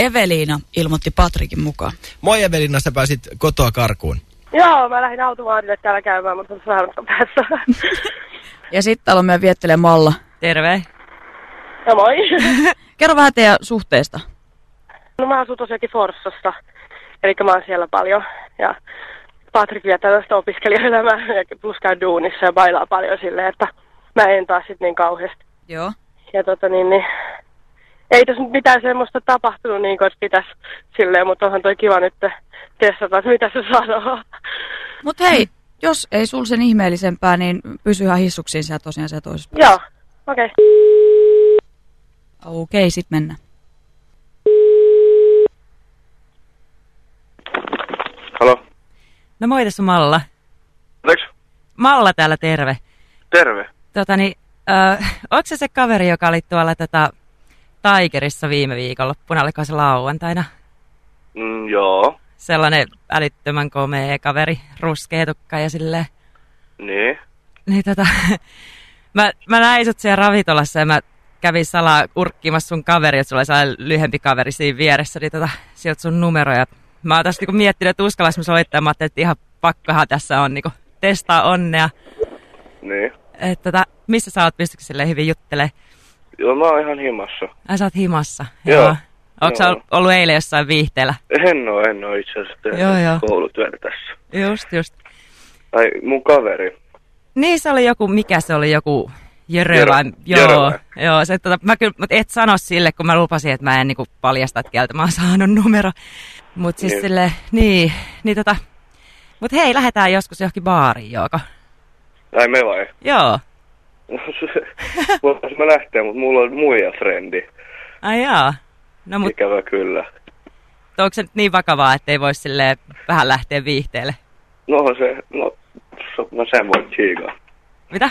Eveliina ilmoitti Patrikin mukaan. Moi Evelina, sä pääsit kotoa karkuun. Joo, mä lähdin automaatille täällä käymään, mutta se vähän päässä. Ja sitten täällä on meidän viettelee Malla. Terve. Ja moi. Kerro vähän teidän suhteesta. No mä asun tosiaankin Forssassa, eli mä oon siellä paljon. Ja Patrik viettää tästä opiskelijaelämää ja plus käy duunissa ja bailaa paljon silleen, että mä en taas sit niin kauheasti. Joo. Ja tota niin, niin ei tässä nyt mitään semmoista tapahtunut niin kuin, että pitäisi silleen, mutta onhan toi kiva nyt testata, että mitä se sanoo. Mut hei, jos ei sul sen ihmeellisempää, niin pysy ihan hissuksiin siellä tosiaan siellä toisessa. Joo, okei. Okay. Okei, okay, sit mennään. Halo? No moi tässä on Malla. Anteeksi? Malla täällä terve. Terve. Tota niin, äh, onko se se kaveri, joka oli tuolla tota, Tigerissa viime viikonloppuna, oliko se lauantaina? Mm, joo. Sellainen älyttömän komea kaveri, ruskeetukka ja silleen. Niin. Niin tota, mä, mä näin sut siellä ravintolassa ja mä kävin salaa urkkimassa sun kaveri, että sulla oli lyhempi kaveri siinä vieressä, niin tota, sieltä sun numeroja. Mä oon tässä niinku miettinyt, että uskallas mä soittaa, mä että ihan pakkohan tässä on niinku testaa onnea. Niin. Että tota, missä sä oot, pystytkö silleen hyvin juttelemaan? Joo, mä oon ihan himassa. Ai sä oot himassa. Joo. Onko sä Joo. ollut eilen jossain viihteellä? En oo, en oo itse asiassa tehnyt Joo, joo. koulutyötä tässä. Just, just. Ai, mun kaveri. Niin se oli joku, mikä se oli, joku Jörö Jörö. vai? Jörö Joo, vai? joo se, tota, mä kyllä, mut et sano sille, kun mä lupasin, että mä en niinku paljasta, että keltä mä oon saanut numero. Mut siis Niin. sille, niin, niin tota, mut hei, lähdetään joskus johonkin baariin, Jooko. Ai me vai? Joo. Mä lähteä, mutta mulla on muija frendi. Ai jaa. No mut Ikävä kyllä. onko se nyt niin vakavaa, että ei voi sille vähän lähteä viihteelle? No se, no, no sen voi tsiikaa. Mitä?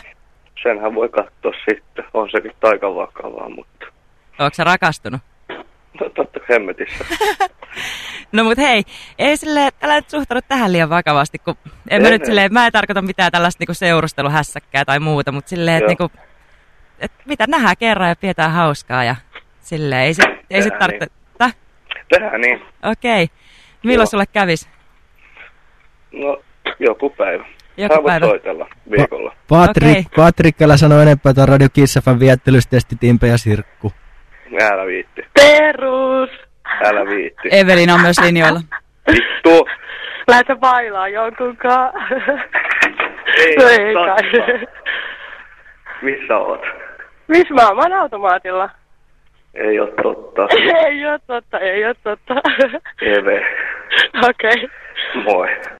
Senhän voi katsoa sitten. On sekin aika vakavaa, mutta... Onko se rakastunut? No totta hemmetissä. No mut hei, ei sille, älä nyt suhtaudu tähän liian vakavasti, kun en mä En, nyt en. silleen, mä en tarkoita mitään tällaista niinku seurusteluhässäkkää tai muuta, mutta silleen, että niinku, et mitä nähdään kerran ja pidetään hauskaa ja silleen, ei sit, ei sit Tehdään tarvitse, niin. Täh? Tehdään niin. Okei. Milloin Joo. sulle kävis? No, joku päivä. Joku Hän voi päivä. soitella viikolla. Patrik, Okei. Patrik, älä sano enempää tämän Radio Kissafan viettelystesti Timpe ja Sirkku. Älä viitti. Perus! Älä viitti. Evelina on myös linjoilla. Vittu! Lähdätkö bailaa jonkunkaan? Ei, no ei kai. Missä oot? Missä mä oon? Mä oon automaatilla. Ei oo totta. ei oo totta, ei oo totta. Eve. Okei. Moi.